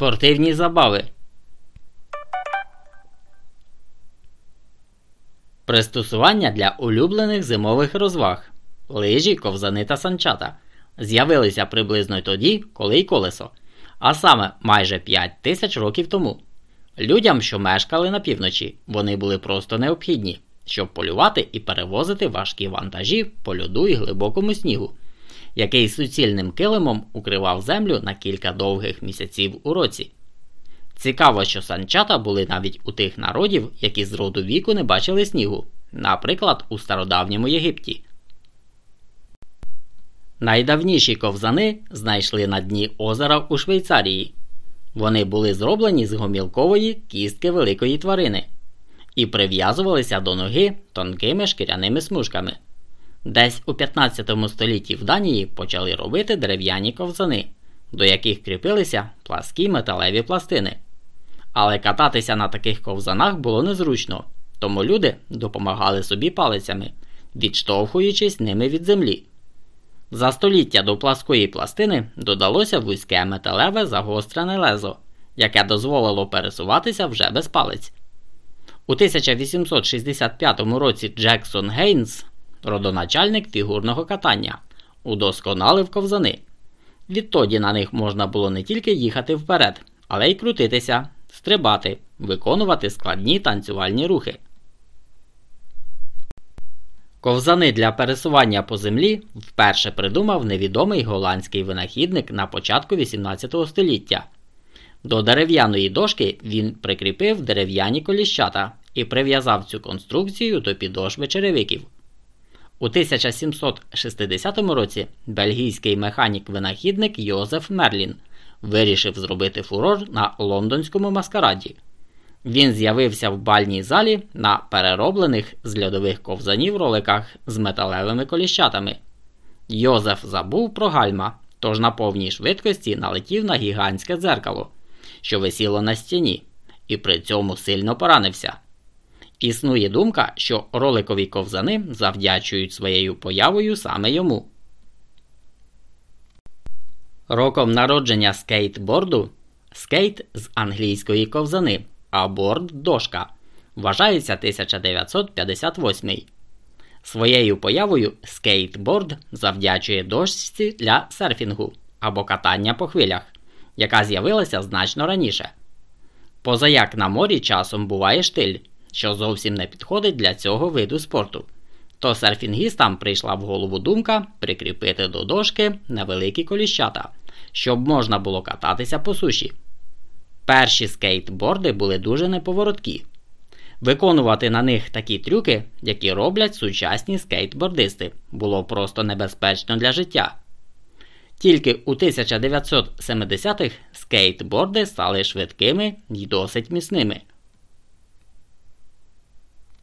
Спортивні забави. Пристосування для улюблених зимових розваг. Лижі, ковзани та санчата з'явилися приблизно тоді, коли й колесо, а саме майже 5 тисяч років тому. Людям, що мешкали на півночі, вони були просто необхідні, щоб полювати і перевозити важкі вантажі по льоду і глибокому снігу, який суцільним килимом укривав землю на кілька довгих місяців у році. Цікаво, що санчата були навіть у тих народів, які з роду віку не бачили снігу, наприклад, у стародавньому Єгипті. Найдавніші ковзани знайшли на дні озера у Швейцарії. Вони були зроблені з гомілкової кістки великої тварини і прив'язувалися до ноги тонкими шкіряними смужками. Десь у 15 столітті в Данії почали робити дерев'яні ковзани, до яких кріпилися пласкі металеві пластини. Але кататися на таких ковзанах було незручно, тому люди допомагали собі палицями, відштовхуючись ними від землі. За століття до пласкої пластини додалося вузьке металеве загострене лезо, яке дозволило пересуватися вже без палець. У 1865 році Джексон Гейнс, родоначальник фігурного катання, удосконалив ковзани. Відтоді на них можна було не тільки їхати вперед, але й крутитися, стрибати, виконувати складні танцювальні рухи. Ковзани для пересування по землі вперше придумав невідомий голландський винахідник на початку 18 століття. До дерев'яної дошки він прикріпив дерев'яні коліщата і прив'язав цю конструкцію до підошви черевиків. У 1760 році бельгійський механік-винахідник Йозеф Мерлін вирішив зробити фурор на лондонському маскараді. Він з'явився в бальній залі на перероблених з льодових ковзанів роликах з металевими коліщатами. Йозеф забув про гальма, тож на повній швидкості налетів на гігантське дзеркало, що висіло на стіні, і при цьому сильно поранився. Існує думка, що роликові ковзани завдячують своєю появою саме йому. Роком народження скейтборду скейт з англійської ковзани а борд дошка. Вважається 1958. Своєю появою скейтборд завдячує дошці для серфінгу або катання по хвилях, яка з'явилася значно раніше. Позаяк на морі часом буває штиль, що зовсім не підходить для цього виду спорту. То серфінгістам прийшла в голову думка прикріпити до дошки невеликі коліщата, щоб можна було кататися по суші. Перші скейтборди були дуже неповороткі. Виконувати на них такі трюки, які роблять сучасні скейтбордисти, було просто небезпечно для життя. Тільки у 1970-х скейтборди стали швидкими і досить міцними.